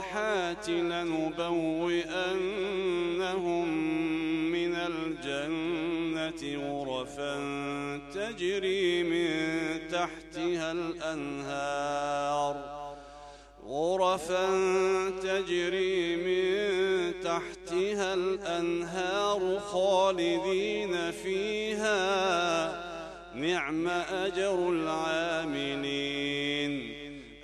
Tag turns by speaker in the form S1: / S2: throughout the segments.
S1: الصالحات لنبوئنهم من الجنة غرفا تجري من تحتها الأنهار. غرفا تجري من تحتها الأنهار خالدين فيها. نعم أجر العاملين.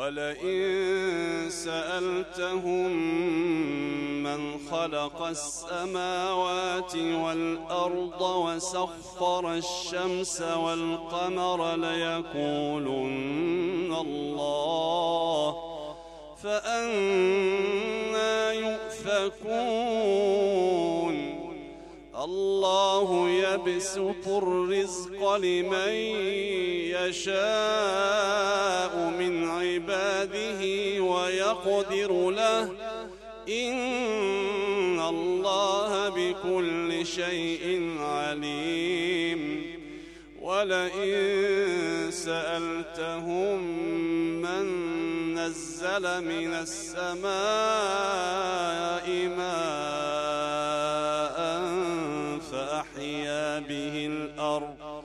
S1: ولئن سألتهم من خلق السماوات والأرض وسخر الشمس والقمر ليقولن الله فأنا يؤفكون الله يبسط الرزق لمن يشاء ويقدر له. إن الله بكل شيء عليم. ولئن سألتهم من نزل من السماء ماء فأحيا به الأرض.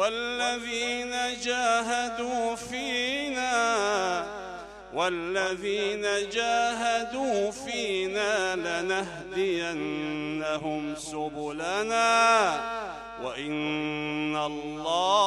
S1: والذين جاهدوا فينا والذين جاهدوا فينا لنهدينهم سبلنا وإن الله